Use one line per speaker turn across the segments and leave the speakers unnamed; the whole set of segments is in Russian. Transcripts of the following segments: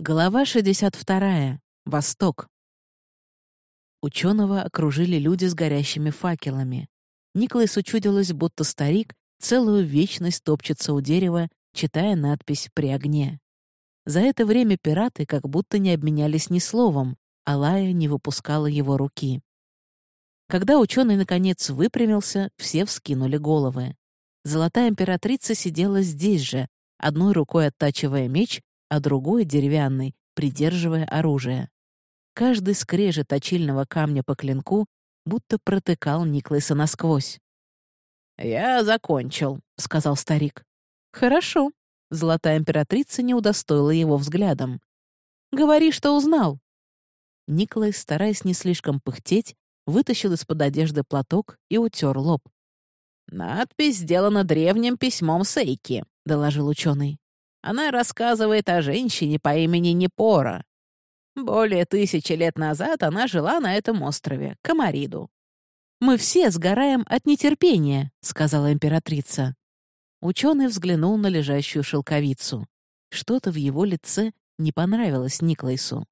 Глава 62. Восток. Ученого окружили люди с горящими факелами. Николас учудилось, будто старик целую вечность топчется у дерева, читая надпись «При огне». За это время пираты как будто не обменялись ни словом, а Лая не выпускала его руки. Когда ученый наконец выпрямился, все вскинули головы. Золотая императрица сидела здесь же, одной рукой оттачивая меч, а другой, деревянный, придерживая оружие. Каждый скрежет точильного камня по клинку будто протыкал Никлайса насквозь.
«Я закончил», — сказал старик.
«Хорошо». Золотая императрица не удостоила его взглядом. «Говори, что узнал». Николай, стараясь не слишком пыхтеть, вытащил из-под одежды платок и утер лоб.
«Надпись сделана древним письмом Сейки», — доложил ученый. Она рассказывает о женщине по имени Непора. Более тысячи лет назад она жила на этом острове, Камариду.
«Мы все сгораем от нетерпения», — сказала императрица. Ученый взглянул на лежащую шелковицу. Что-то в его лице не понравилось Никлайсу.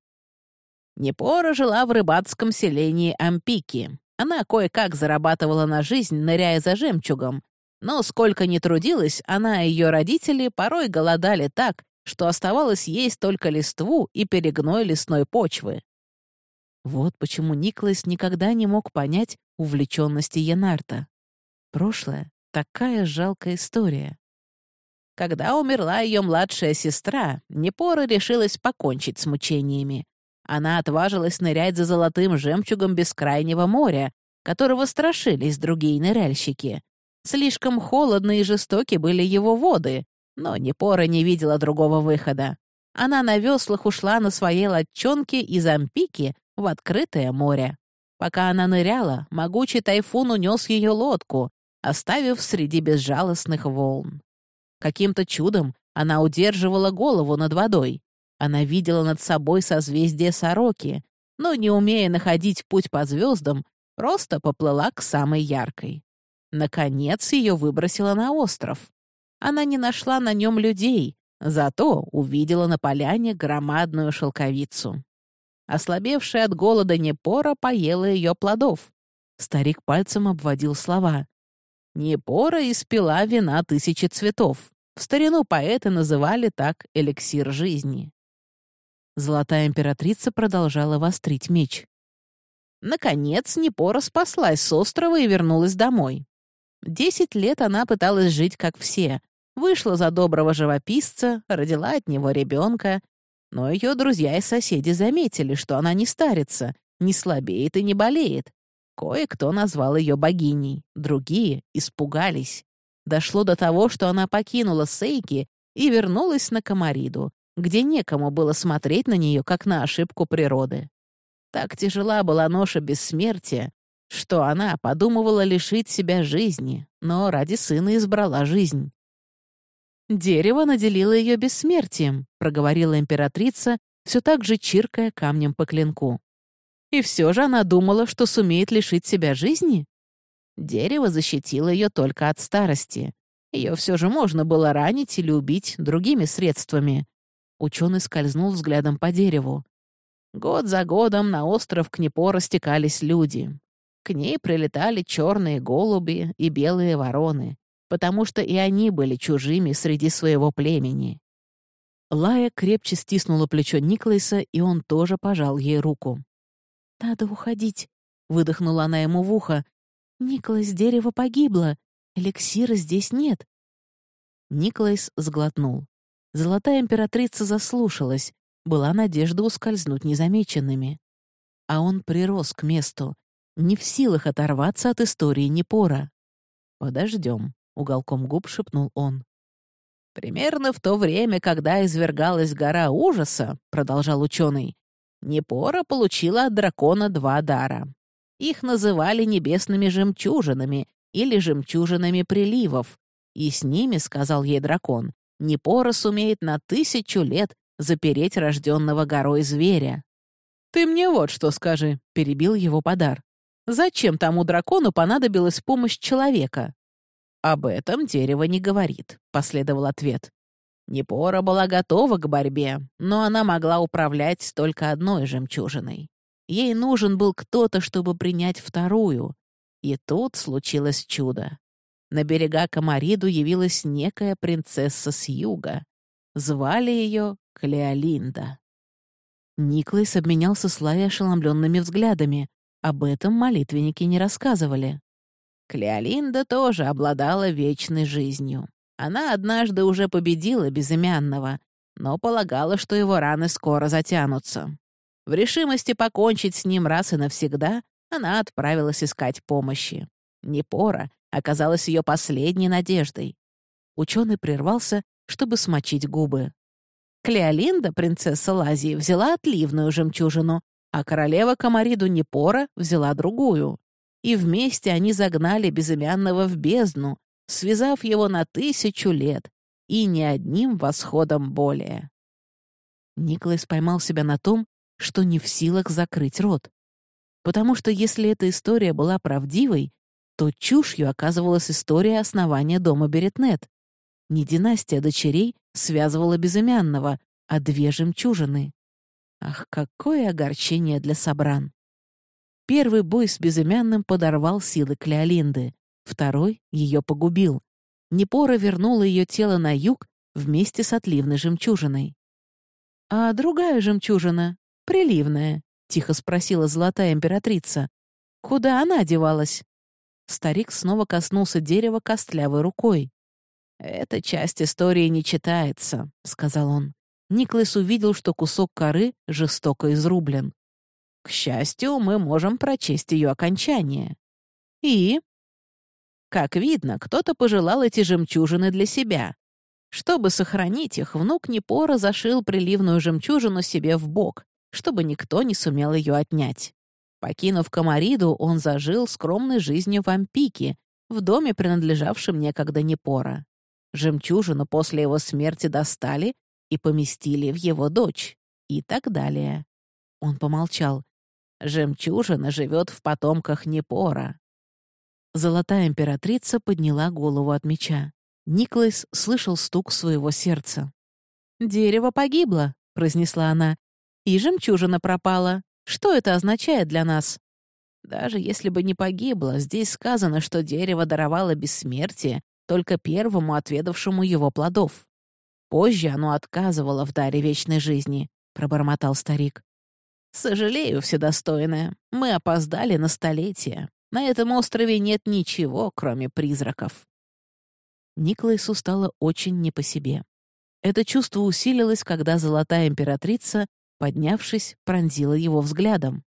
Непора жила в рыбацком селении Ампики. Она кое-как зарабатывала на жизнь, ныряя за жемчугом, но сколько ни трудилась, она и ее родители порой голодали так, что оставалось есть только листву и перегной лесной почвы.
Вот почему Никлас никогда не мог понять увлеченности Янарта. Прошлое — такая жалкая история.
Когда умерла ее младшая сестра, Непора решилась покончить с мучениями. Она отважилась нырять за золотым жемчугом бескрайнего моря, которого страшились другие ныряльщики. Слишком холодны и жестоки были его воды, но Непора не видела другого выхода. Она на веслах ушла на своей лодчонке из Ампики в открытое море. Пока она ныряла, могучий тайфун унес ее лодку, оставив среди безжалостных волн. Каким-то чудом она удерживала голову над водой. Она видела над собой созвездие сороки, но, не умея находить путь по звездам, просто поплыла к самой яркой. Наконец ее выбросило на остров. Она не нашла на нем людей, зато увидела на поляне громадную шелковицу. Ослабевшая от голода Непора поела ее плодов. Старик пальцем обводил слова. Непора испила вина тысячи цветов. В старину поэты называли так эликсир жизни.
Золотая императрица продолжала вострить меч.
Наконец, Непора спаслась с острова и вернулась домой. Десять лет она пыталась жить, как все. Вышла за доброго живописца, родила от него ребенка. Но ее друзья и соседи заметили, что она не старится, не слабеет и не болеет. Кое-кто назвал ее богиней, другие испугались. Дошло до того, что она покинула Сейки и вернулась на Комариду, где некому было смотреть на нее, как на ошибку природы. Так тяжела была ноша бессмертия, что она подумывала лишить себя жизни, но ради сына избрала жизнь.
«Дерево наделило ее бессмертием», — проговорила императрица, все так же чиркая камнем по клинку. «И все же она думала, что сумеет лишить себя жизни?»
Дерево защитило ее только от старости. Ее все же можно было ранить или убить другими средствами. Ученый скользнул взглядом по дереву. Год за годом на остров Кнепо растекались люди. К ней прилетали черные голуби и белые вороны, потому что и они были чужими среди своего племени.
Лая крепче стиснула плечо Никлайса, и он тоже пожал ей руку.
«Надо уходить», — выдохнула она ему в ухо. «Никлайс, дерево погибло. Эликсира здесь нет».
Никлайс сглотнул. Золотая императрица заслушалась. Была надежда ускользнуть незамеченными. А он прирос к месту, не в силах оторваться от истории Непора. «Подождем», — уголком губ шепнул он.
«Примерно в то время, когда извергалась гора ужаса», — продолжал ученый, Непора получила от дракона два дара. Их называли небесными жемчужинами или жемчужинами приливов, и с ними, сказал ей дракон, Непора сумеет на тысячу лет запереть рожденного горой зверя.
«Ты мне вот что скажи», — перебил его подар. Зачем тому дракону понадобилась помощь человека?
«Об этом дерево не говорит», — последовал ответ. Непора была готова к борьбе, но она могла управлять только одной жемчужиной. Ей нужен был кто-то, чтобы принять вторую. И тут случилось чудо. На берега Камариду явилась некая принцесса с юга. Звали ее Клеолинда. Никлайс обменялся с Лай ошеломленными взглядами. Об этом молитвенники не рассказывали. Клеолинда тоже обладала вечной жизнью. Она однажды уже победила безымянного, но полагала, что его раны скоро затянутся. В решимости покончить с ним раз и навсегда она отправилась искать помощи. Непора оказалась ее последней надеждой. Ученый прервался, чтобы смочить губы. Клеолинда, принцесса Лазии, взяла отливную жемчужину, а королева Комариду Непора взяла другую. И вместе они загнали безымянного в бездну, связав его на тысячу лет, и ни одним восходом более. Николас поймал себя на том, что не в силах закрыть рот. Потому что если эта история была правдивой, то чушью оказывалась история основания дома Беретнет. Не династия дочерей связывала безымянного, а две жемчужины. Ах, какое огорчение для Собран! Первый бой с безымянным подорвал силы Клеолинды, второй ее погубил. Непора вернула ее тело на юг вместе с отливной жемчужиной. «А другая жемчужина, приливная?» — тихо спросила золотая императрица. «Куда она девалась?» Старик снова коснулся дерева костлявой рукой. «Эта часть истории не читается», — сказал он. Никлас увидел, что кусок коры жестоко изрублен. «К счастью, мы можем прочесть ее окончание». «И?» Как видно, кто-то пожелал эти жемчужины для себя. Чтобы сохранить их, внук Непора зашил приливную жемчужину себе в бок, чтобы никто не сумел ее отнять. Покинув Комариду, он зажил скромной жизнью в Ампике, в доме, принадлежавшем некогда Непора. Жемчужину после его смерти достали и поместили в его дочь. И так далее. Он помолчал. Жемчужина живет в потомках Непора. Золотая императрица подняла голову от меча. Никлайс слышал стук своего сердца. «Дерево погибло», — произнесла она, — «и жемчужина пропала. Что это означает для нас?» Даже если бы не погибло, здесь сказано, что дерево даровало бессмертие только первому отведавшему его плодов. Позже оно отказывало в даре вечной жизни, — пробормотал старик. «Сожалею, вседостойная, мы опоздали на столетие. На этом острове нет ничего, кроме призраков». Николайсу стало очень не по себе. Это чувство усилилось, когда золотая императрица, поднявшись, пронзила его взглядом.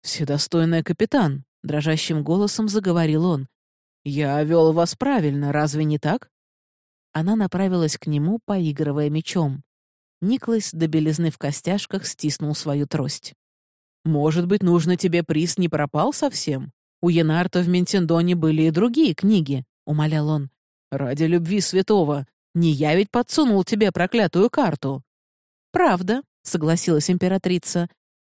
«Вседостойная капитан», — дрожащим голосом заговорил он, «Я вел вас правильно, разве не так?» Она направилась к нему, поигрывая мечом. Никлас до белизны в костяшках стиснул свою трость. «Может быть, нужно тебе приз не пропал совсем? У Янарта в Ментендоне были и другие книги», — умолял он. «Ради любви святого, не я ведь подсунул тебе проклятую карту». «Правда», — согласилась императрица.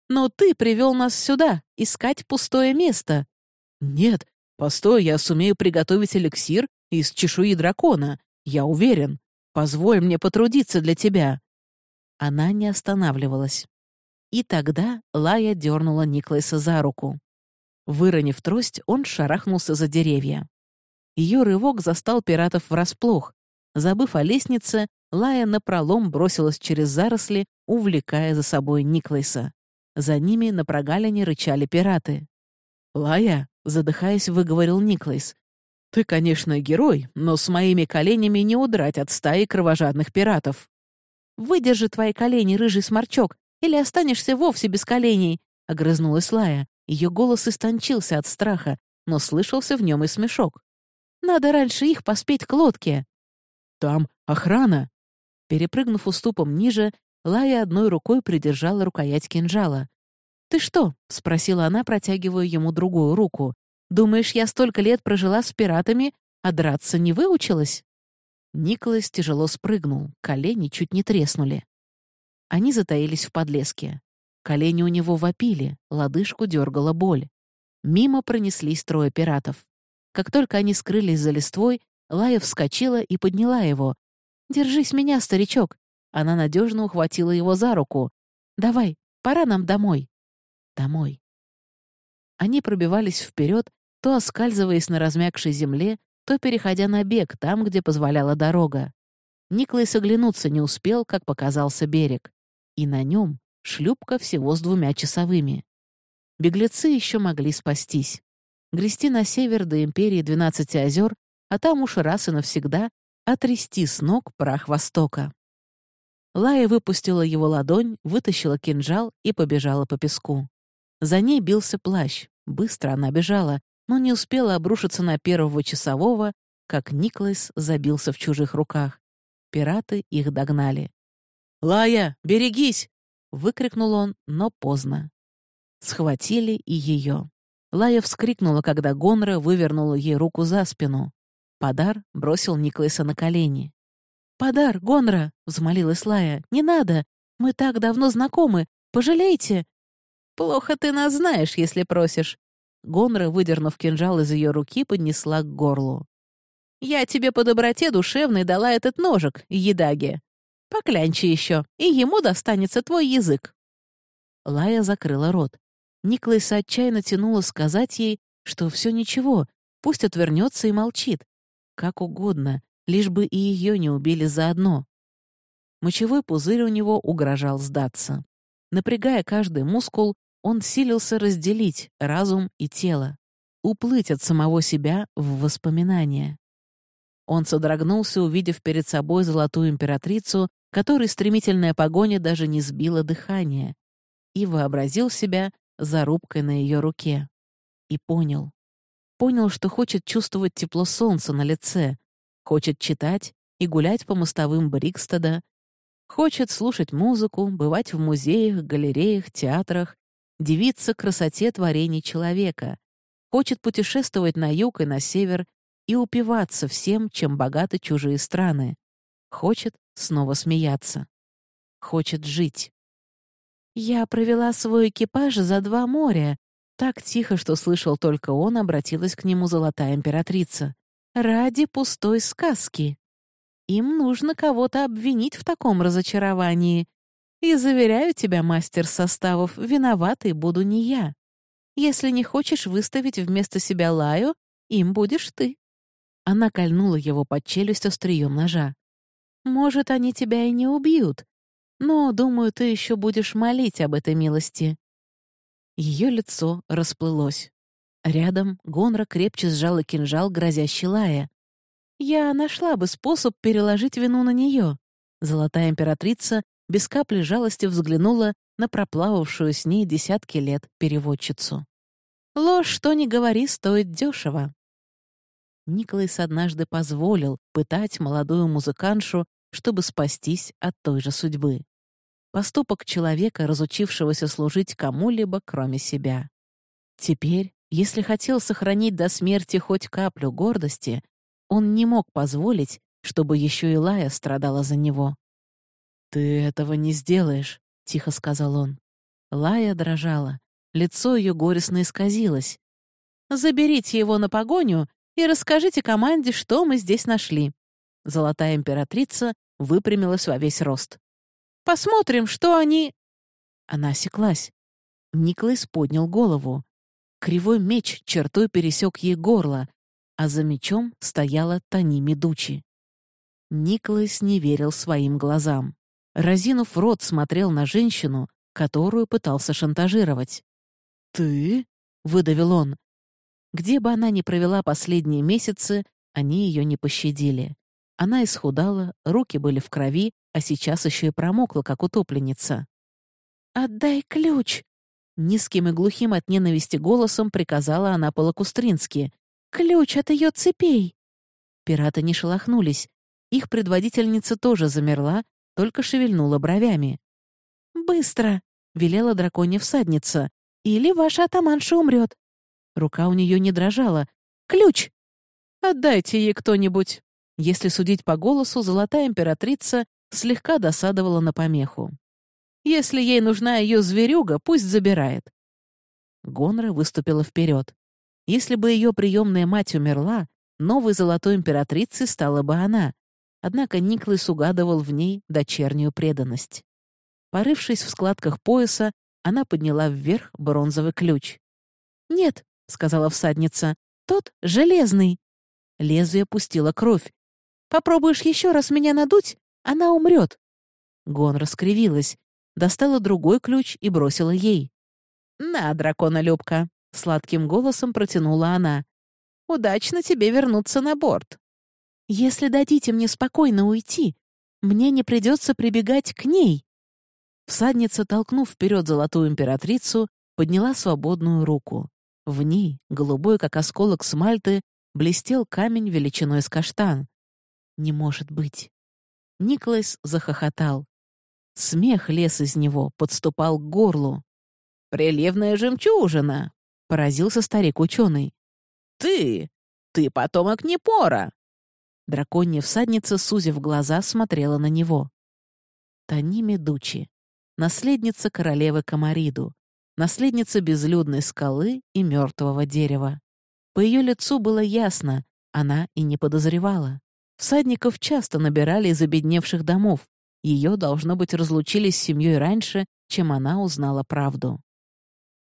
«Но ты привел нас сюда, искать пустое место». «Нет, Постой, я сумею приготовить эликсир из чешуи дракона. Я уверен. Позволь мне потрудиться для тебя». Она не останавливалась. И тогда Лая дернула Никлайса за руку. Выронив трость, он шарахнулся за деревья. Ее рывок застал пиратов врасплох. Забыв о лестнице, Лая напролом бросилась через заросли, увлекая за собой Никлайса. За ними на прогалине рычали пираты. «Лая!» задыхаясь, выговорил Никлайс. «Ты, конечно, герой, но с моими коленями не удрать от стаи кровожадных пиратов». «Выдержи твои колени, рыжий сморчок, или останешься вовсе без коленей», — огрызнулась Лая. Ее голос истончился от страха, но слышался в нем и смешок. «Надо раньше их поспеть к лодке». «Там охрана!» Перепрыгнув уступом ниже, Лая одной рукой придержала рукоять кинжала. «Ты что?» — спросила она, протягивая ему другую руку. «Думаешь, я столько лет прожила с пиратами, а драться не выучилась?» Николас тяжело спрыгнул, колени чуть не треснули. Они затаились в подлеске. Колени у него вопили, лодыжку дергала боль. Мимо пронеслись трое пиратов. Как только они скрылись за листвой, Лая вскочила и подняла его.
«Держись меня, старичок!» Она надежно ухватила его за руку. «Давай, пора нам домой». «Домой». Они пробивались вперед, то оскальзываясь на размягшей земле, то переходя на бег там, где позволяла дорога. Никлайс оглянуться не успел, как показался берег. И на нем шлюпка всего с двумя часовыми. Беглецы еще могли спастись. Грести на север до империи Двенадцати озер, а там уж раз и навсегда отрясти с ног прах Востока. Лая выпустила его ладонь, вытащила кинжал и побежала по песку. За ней бился плащ. Быстро она бежала, но не успела обрушиться на первого часового, как Никлайс забился в чужих руках. Пираты их догнали. «Лая, берегись!» — выкрикнул он, но поздно. Схватили и ее. Лая вскрикнула, когда Гонра вывернула ей руку за спину. Подар бросил Никлайса на колени. «Подар, Гонра!» — взмолилась Лая. «Не надо! Мы так давно знакомы! Пожалейте!» «Плохо ты нас знаешь, если просишь!» Гонра, выдернув кинжал из ее руки, поднесла к горлу. «Я тебе по доброте душевной дала этот ножик, едаге. Поклянчи еще, и ему достанется твой язык». Лая закрыла рот. Никлайса отчаянно тянула сказать ей, что все ничего, пусть отвернется и молчит. Как угодно, лишь бы и ее не убили заодно. Мочевой пузырь у него угрожал сдаться. Напрягая каждый мускул, он силился разделить разум и тело, уплыть от самого себя в воспоминания. Он содрогнулся, увидев перед собой золотую императрицу, которой стремительная погоня даже не сбила дыхание, и вообразил себя зарубкой на ее руке. И понял. Понял, что хочет чувствовать тепло солнца на лице, хочет читать и гулять по мостовым Брикстеда, хочет слушать музыку, бывать в музеях, галереях, театрах, дивиться красоте творений человека, хочет путешествовать на юг и на север и упиваться всем, чем богаты чужие страны, хочет снова смеяться, хочет жить. «Я провела свой экипаж за два моря», так тихо, что слышал только он, обратилась к нему золотая императрица. «Ради пустой сказки. Им нужно кого-то обвинить в таком разочаровании. И заверяю тебя, мастер составов, виноватой буду не я. Если не хочешь выставить вместо себя Лаю, им будешь ты». Она кольнула его под челюсть острием ножа. «Может, они тебя и не убьют, но, думаю, ты еще будешь молить об этой милости». Ее лицо расплылось. Рядом Гонра крепче сжала кинжал, грозящий Лая. «Я нашла бы способ переложить вину на нее». Золотая императрица без капли жалости взглянула на проплававшую с ней десятки лет переводчицу. «Ложь, что ни говори, стоит дешево». Николайс однажды позволил пытать молодую музыканшу, чтобы спастись от той же судьбы. Поступок человека, разучившегося служить кому-либо, кроме себя. Теперь, если хотел сохранить до смерти хоть каплю гордости, он не мог позволить, чтобы еще и Лая страдала за него. «Ты этого не сделаешь», — тихо сказал он. Лая дрожала. Лицо ее горестно исказилось. «Заберите его на погоню и расскажите команде, что мы здесь нашли». Золотая императрица выпрямилась во весь рост. Посмотрим, что они...» Она осеклась. Никлайс поднял голову. Кривой меч чертой пересек ей горло, а за мечом стояла Тани Медучи. Никлайс не верил своим глазам. Разинув рот, смотрел на женщину, которую пытался шантажировать. «Ты?» — выдавил он. Где бы она ни провела последние месяцы, они ее не пощадили. Она исхудала, руки были в крови, а сейчас еще и промокла, как утопленница. «Отдай ключ!» Низким и глухим от ненависти голосом приказала она по-лакустрински. «Ключ от ее цепей!» Пираты не шелохнулись. Их предводительница тоже замерла, только шевельнула бровями. «Быстро!» — велела драконья всадница. «Или ваша атаманша умрет!» Рука у нее не дрожала. «Ключ!» «Отдайте ей кто-нибудь!» Если судить по голосу, золотая императрица слегка досадовала на помеху. «Если ей нужна ее зверюга, пусть забирает». Гонра выступила вперед. Если бы ее приемная мать умерла, новой золотой императрицей стала бы она. Однако Никлас угадывал в ней дочернюю преданность. Порывшись в складках пояса, она подняла вверх бронзовый ключ. «Нет», — сказала всадница, — «тот железный». Лезвие пустило кровь. «Попробуешь еще раз меня надуть, она умрет». Гон раскривилась, достала другой ключ и бросила ей. «На, драконолюбка!» — сладким голосом протянула она. «Удачно тебе вернуться на борт. Если дадите мне спокойно уйти, мне не придется прибегать к ней». Всадница, толкнув вперед золотую императрицу, подняла свободную руку. В ней, голубой, как осколок смальты, блестел камень величиной с каштан. «Не может быть!» Николас захохотал. Смех лез из него, подступал к горлу. «Приливная жемчужина!» — поразился старик-ученый. «Ты! Ты потомок Непора!» Драконья всадница, сузив глаза, смотрела на него. Тани Медучи, наследница королевы Камариду, наследница безлюдной скалы и мертвого дерева. По ее лицу было ясно, она и не подозревала. Всадников часто набирали из обедневших домов. Ее, должно быть, разлучили с семьей раньше, чем она узнала правду.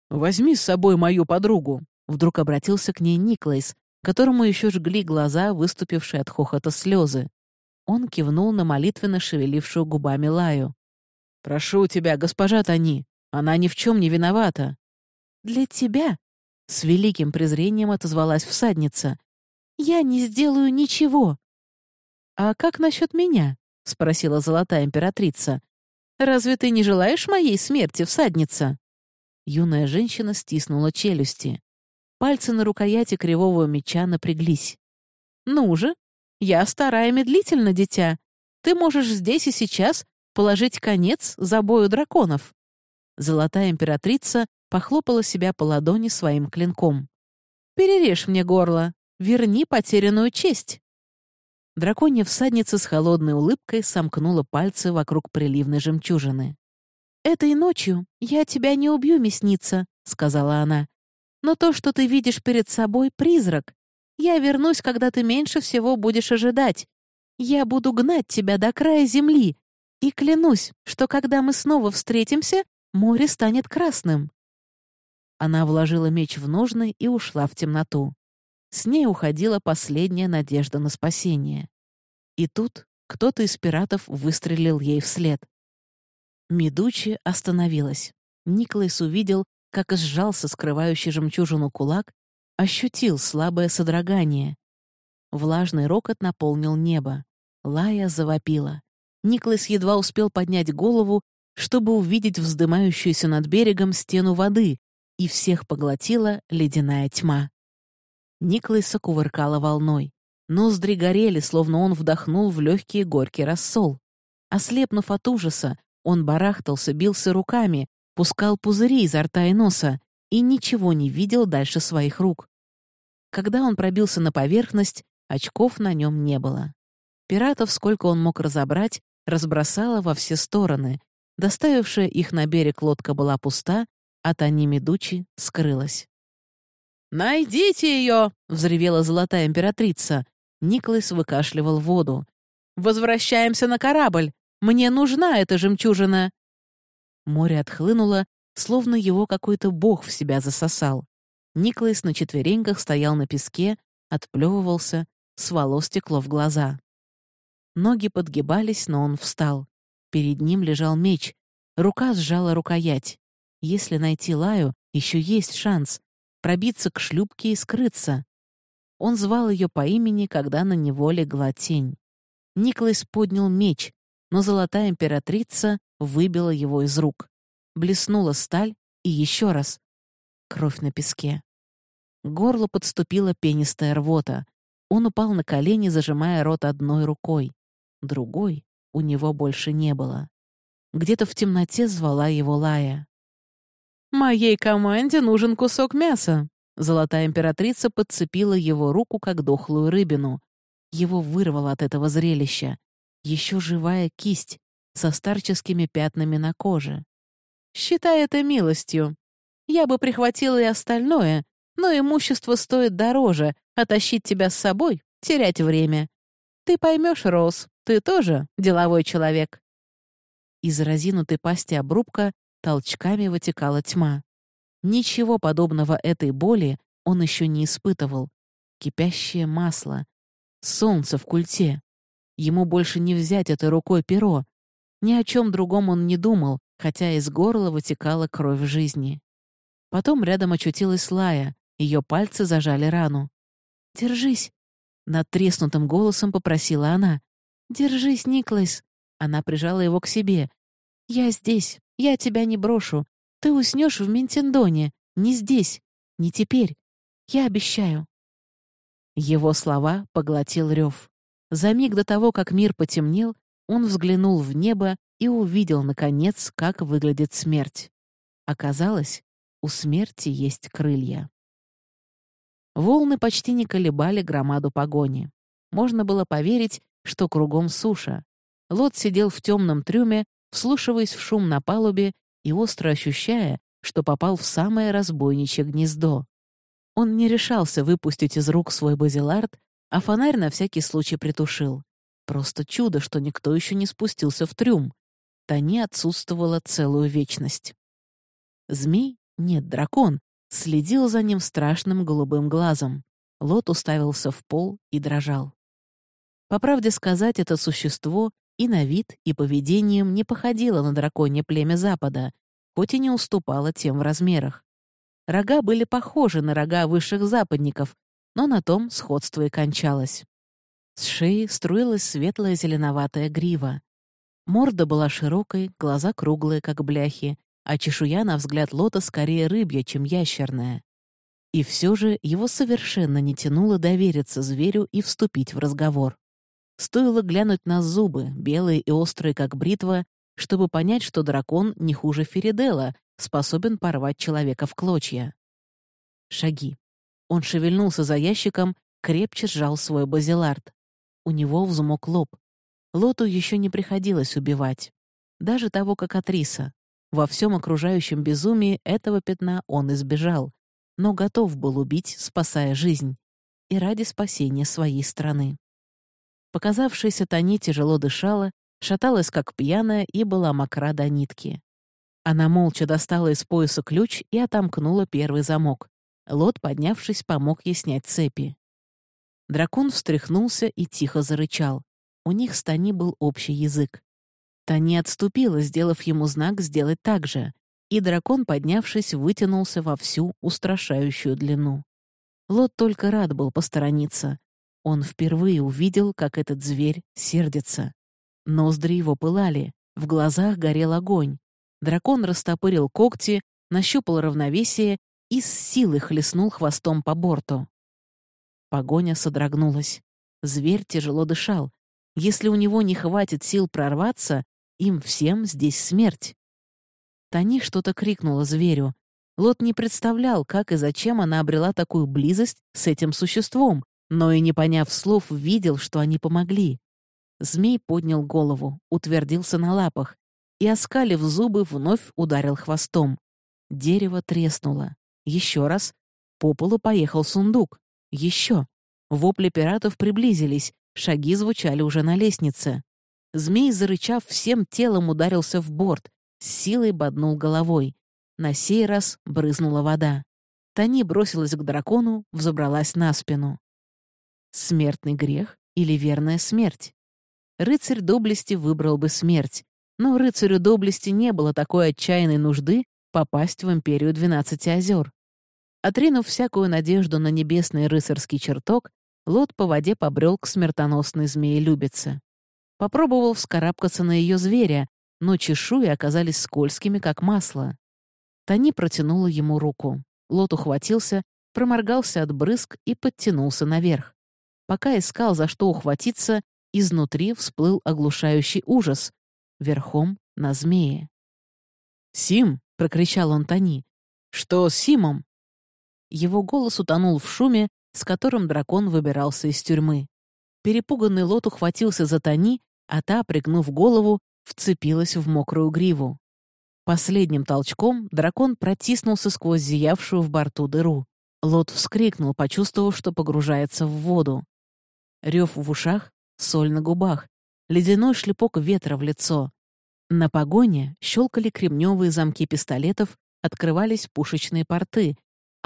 «Возьми с собой мою подругу», — вдруг обратился к ней Никлайс, которому еще жгли глаза, выступившие от хохота слезы. Он кивнул на молитвенно шевелившую губами Лаю. «Прошу тебя, госпожа Тони, она ни в чем не виновата». «Для тебя?» — с великим презрением отозвалась всадница. «Я не сделаю ничего». «А как насчет меня?» — спросила золотая императрица. «Разве ты не желаешь моей смерти, всадница?» Юная женщина стиснула челюсти. Пальцы на рукояти кривого меча напряглись. «Ну же, я старая медлительно, дитя. Ты можешь здесь и сейчас положить конец забою драконов». Золотая императрица похлопала себя по ладони своим клинком. «Перережь мне горло, верни потерянную честь». Драконья всадница с холодной улыбкой сомкнула пальцы вокруг приливной жемчужины. «Этой ночью я тебя не убью, мясница», — сказала она. «Но то, что ты видишь перед собой, — призрак. Я вернусь, когда ты меньше всего будешь ожидать. Я буду гнать тебя до края земли. И клянусь, что когда мы снова встретимся, море станет красным». Она вложила меч в ножны и ушла в темноту. С ней уходила последняя надежда на спасение. И тут кто-то из пиратов выстрелил ей вслед. Медучи остановилась. Николас увидел, как сжался скрывающий жемчужину кулак, ощутил слабое содрогание. Влажный рокот наполнил небо. Лая завопила. Николас едва успел поднять голову, чтобы увидеть вздымающуюся над берегом стену воды, и всех поглотила ледяная тьма. Николаса кувыркала волной. Ноздри горели, словно он вдохнул в легкий горький рассол. Ослепнув от ужаса, он барахтался, бился руками, пускал пузыри изо рта и носа и ничего не видел дальше своих рук. Когда он пробился на поверхность, очков на нем не было. Пиратов, сколько он мог разобрать, разбросало во все стороны. Доставившая их на берег лодка была пуста, а Тани Медучи скрылась. «Найдите ее!» — взревела золотая императрица. Николас выкашливал воду. «Возвращаемся на корабль! Мне нужна эта жемчужина!» Море отхлынуло, словно его какой-то бог в себя засосал. Никлайс на четвереньках стоял на песке, отплевывался, с волос стекло в глаза. Ноги подгибались, но он встал. Перед ним лежал меч. Рука сжала рукоять. Если найти Лаю, еще есть шанс пробиться к шлюпке и скрыться. Он звал ее по имени, когда на него легла тень. Никлайс поднял меч, но золотая императрица выбила его из рук. Блеснула сталь и еще раз. Кровь на песке. Горло подступила пенистая рвота. Он упал на колени, зажимая рот одной рукой. Другой у него больше не было. Где-то в темноте звала его Лая. «Моей команде нужен кусок мяса!» Золотая императрица подцепила его руку, как дохлую рыбину. Его вырвало от этого зрелища еще живая кисть со старческими пятнами на коже. «Считай это милостью. Я бы прихватила и остальное, но имущество стоит дороже, а тащить тебя с собой — терять время.
Ты поймешь, Роуз, ты тоже деловой человек».
Из разинутой пасти обрубка толчками вытекала тьма. Ничего подобного этой боли он еще не испытывал. Кипящее масло. Солнце в культе. Ему больше не взять этой рукой перо. Ни о чем другом он не думал, хотя из горла вытекала кровь жизни. Потом рядом очутилась Лая, ее пальцы зажали рану. «Держись!» — над треснутым голосом попросила она. «Держись, Никлас!» Она прижала его к себе. «Я здесь, я тебя не брошу. Ты уснешь в Ментендоне, не здесь, не теперь. Я обещаю». Его слова поглотил рев. За миг до того, как мир потемнел, он взглянул в небо и увидел, наконец, как выглядит смерть. Оказалось, у смерти есть крылья. Волны почти не колебали громаду погони. Можно было поверить, что кругом суша. Лот сидел в темном трюме, вслушиваясь в шум на палубе и остро ощущая, что попал в самое разбойничье гнездо. Он не решался выпустить из рук свой базилард, а фонарь на всякий случай притушил. Просто чудо, что никто еще не спустился в трюм. Тони отсутствовала целую вечность. Змей, нет, дракон, следил за ним страшным голубым глазом. Лот уставился в пол и дрожал. По правде сказать, это существо и на вид, и поведением не походило на драконье племя Запада, хоть и не уступало тем в размерах. Рога были похожи на рога высших западников, но на том сходство и кончалось. С шеи струилась светлая зеленоватая грива. Морда была широкой, глаза круглые, как бляхи, а чешуя, на взгляд Лота, скорее рыбья, чем ящерная. И все же его совершенно не тянуло довериться зверю и вступить в разговор. Стоило глянуть на зубы, белые и острые, как бритва, чтобы понять, что дракон не хуже Феридела, способен порвать человека в клочья. Шаги. Он шевельнулся за ящиком, крепче сжал свой базилард. У него взмок лоб. Лоту еще не приходилось убивать. Даже того, как Атриса. Во всем окружающем безумии этого пятна он избежал, но готов был убить, спасая жизнь. И ради спасения своей страны. Показавшаяся Тони тяжело дышала, шаталась как пьяная и была мокра до нитки. Она молча достала из пояса ключ и отомкнула первый замок. Лот, поднявшись, помог ей снять цепи. Дракон встряхнулся и тихо зарычал. У них с Тони был общий язык. Тони отступила, сделав ему знак сделать так же, и дракон, поднявшись, вытянулся во всю устрашающую длину. Лот только рад был посторониться. Он впервые увидел, как этот зверь сердится. Ноздри его пылали, в глазах горел огонь. Дракон растопырил когти, нащупал равновесие и с силой хлестнул хвостом по борту. Погоня содрогнулась. Зверь тяжело дышал. Если у него не хватит сил прорваться, им всем здесь смерть. Тани что-то крикнула зверю. Лот не представлял, как и зачем она обрела такую близость с этим существом, но и не поняв слов, видел, что они помогли. Змей поднял голову, утвердился на лапах и, оскалив зубы, вновь ударил хвостом. Дерево треснуло. Еще раз. По полу поехал сундук. Еще. Вопли пиратов приблизились, шаги звучали уже на лестнице. Змей, зарычав, всем телом ударился в борт, с силой боднул головой. На сей раз брызнула вода. Тани бросилась к дракону, взобралась на спину. Смертный грех или верная смерть? Рыцарь доблести выбрал бы смерть, но рыцарю доблести не было такой отчаянной нужды попасть в империю Двенадцати озер. Отринув всякую надежду на небесный рыцарский чертог, Лот по воде побрел к смертоносной змеелюбице. Попробовал вскарабкаться на ее зверя, но чешуи оказались скользкими, как масло. Тани протянула ему руку. Лот ухватился, проморгался от брызг и подтянулся наверх. Пока искал, за что ухватиться, изнутри всплыл оглушающий ужас. Верхом на змее. «Сим!» — прокричал он Тони. «Что с Симом?» Его голос утонул в шуме, с которым дракон выбирался из тюрьмы. Перепуганный лот ухватился за Тони, а та, пригнув голову, вцепилась в мокрую гриву. Последним толчком дракон протиснулся сквозь зиявшую в борту дыру. Лот вскрикнул, почувствовав, что погружается в воду. Рев в ушах, соль на губах, ледяной шлепок ветра в лицо. На погоне щелкали кремневые замки пистолетов, открывались пушечные порты,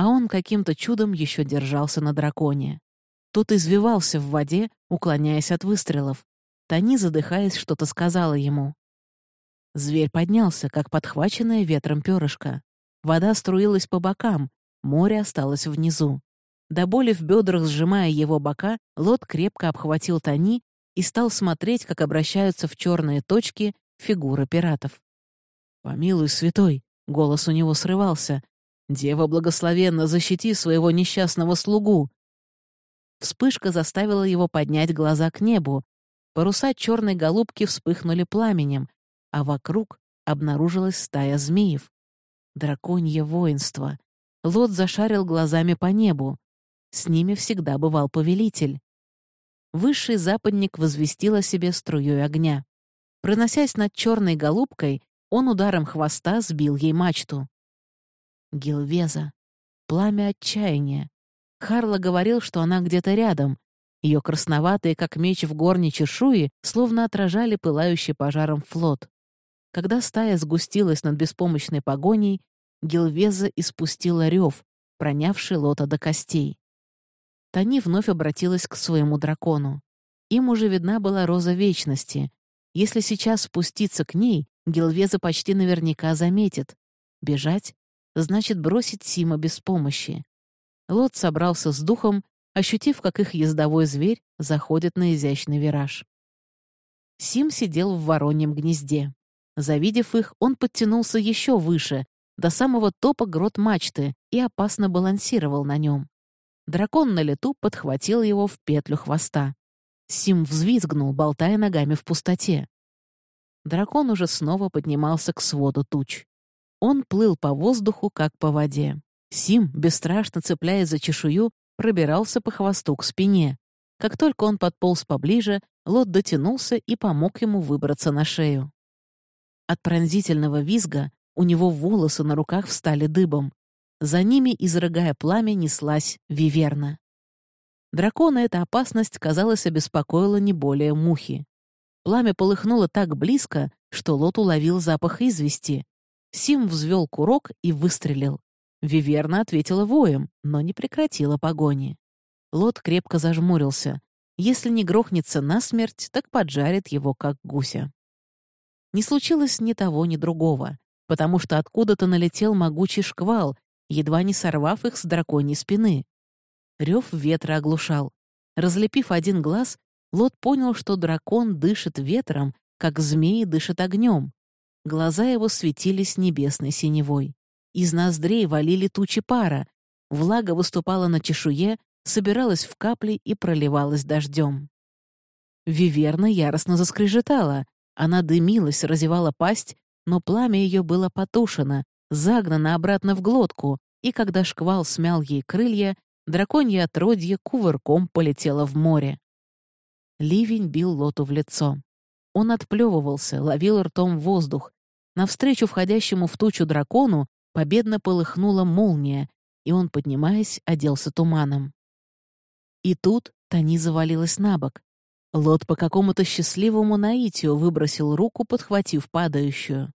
а он каким-то чудом еще держался на драконе. Тот извивался в воде, уклоняясь от выстрелов. Тони, задыхаясь, что-то сказала ему. Зверь поднялся, как подхваченное ветром перышко. Вода струилась по бокам, море осталось внизу. До боли в бедрах сжимая его бока, Лот крепко обхватил Тони и стал смотреть, как обращаются в черные точки фигуры пиратов. «Помилуй, святой!» — голос у него срывался. «Дева благословенно, защити своего несчастного слугу!» Вспышка заставила его поднять глаза к небу. Паруса черной голубки вспыхнули пламенем, а вокруг обнаружилась стая змеев. Драконье воинство. Лот зашарил глазами по небу. С ними всегда бывал повелитель. Высший западник возвестил о себе струей огня. Проносясь над черной голубкой, он ударом хвоста сбил ей мачту. Гилвеза. Пламя отчаяния. Харло говорил, что она где-то рядом. Ее красноватые, как меч в горне чешуи, словно отражали пылающий пожаром флот. Когда стая сгустилась над беспомощной погоней, Гилвеза испустила рев, пронявший лота до костей. Тани вновь обратилась к своему дракону. Им уже видна была роза вечности. Если сейчас спуститься к ней, Гилвеза почти наверняка заметит. Бежать — значит бросить Сима без помощи. Лот собрался с духом, ощутив, как их ездовой зверь заходит на изящный вираж. Сим сидел в вороньем гнезде. Завидев их, он подтянулся еще выше, до самого топа грот мачты, и опасно балансировал на нем. Дракон на лету подхватил его в петлю хвоста. Сим взвизгнул, болтая ногами в пустоте. Дракон уже снова поднимался к своду туч. Он плыл по воздуху, как по воде. Сим, бесстрашно цепляясь за чешую, пробирался по хвосту к спине. Как только он подполз поближе, Лот дотянулся и помог ему выбраться на шею. От пронзительного визга у него волосы на руках встали дыбом. За ними, изрыгая пламя, неслась виверна. Дракона эта опасность, казалось, обеспокоила не более мухи. Пламя полыхнуло так близко, что Лот уловил запах извести. Сим взвел курок и выстрелил. Виверна ответила воем, но не прекратила погони. Лот крепко зажмурился. Если не грохнется насмерть, так поджарит его, как гуся не случилось ни того, ни другого, потому что откуда-то налетел могучий шквал, едва не сорвав их с драконьей спины. Рев ветра оглушал. Разлепив один глаз, Лот понял, что дракон дышит ветром, как змеи дышат огнем. Глаза его светились небесной синевой. Из ноздрей валили тучи пара. Влага выступала на чешуе, собиралась в капли и проливалась дождем. Виверна яростно заскрежетала, она дымилась, разевала пасть, но пламя ее было потушено, загнано обратно в глотку, и когда шквал смял ей крылья, драконье отродье кувырком полетело в море. Ливень бил Лоту в лицо. Он отплевывался, ловил ртом воздух. Навстречу входящему в тучу дракону победно полыхнула молния, и он, поднимаясь, оделся туманом. И тут Тани завалилась на бок. Лот по какому-то счастливому наитию выбросил руку, подхватив падающую.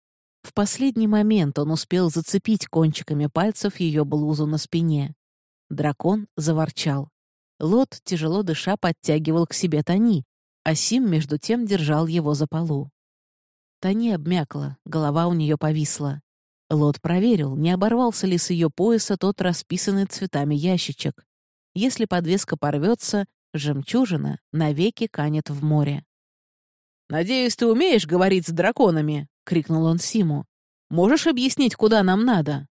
В последний момент он успел зацепить кончиками пальцев ее блузу на спине. Дракон заворчал. Лот, тяжело дыша, подтягивал к себе Тони, а Сим, между тем, держал его за полу. Тони обмякла, голова у нее повисла. Лот проверил, не оборвался ли с ее пояса тот расписанный цветами ящичек. Если подвеска порвется, Жемчужина навеки канет в море. «Надеюсь, ты умеешь говорить с драконами?» — крикнул он Симу. «Можешь объяснить, куда нам надо?»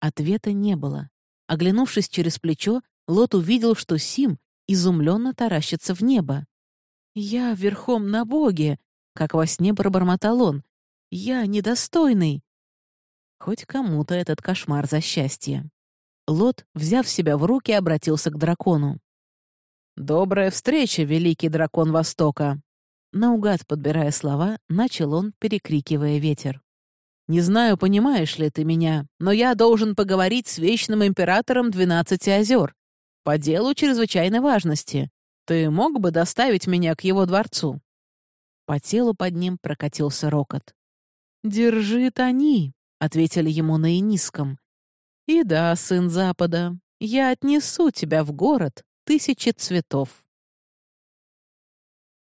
Ответа не было. Оглянувшись через плечо, Лот увидел, что Сим изумленно таращится в небо. «Я верхом на боге!» — как во сне пробормотал он. «Я недостойный!» Хоть кому-то этот кошмар за счастье. Лот, взяв себя в руки, обратился к дракону. «Добрая встреча, великий дракон Востока!» Наугад подбирая слова, начал он, перекрикивая ветер. «Не знаю, понимаешь ли ты меня, но я должен поговорить с Вечным Императором Двенадцати озер. По делу чрезвычайной важности.
Ты мог бы доставить меня к его дворцу?»
По телу под ним прокатился рокот.
«Держи тони», — ответили ему на иниском. «И да, сын Запада, я отнесу тебя в город тысячи цветов».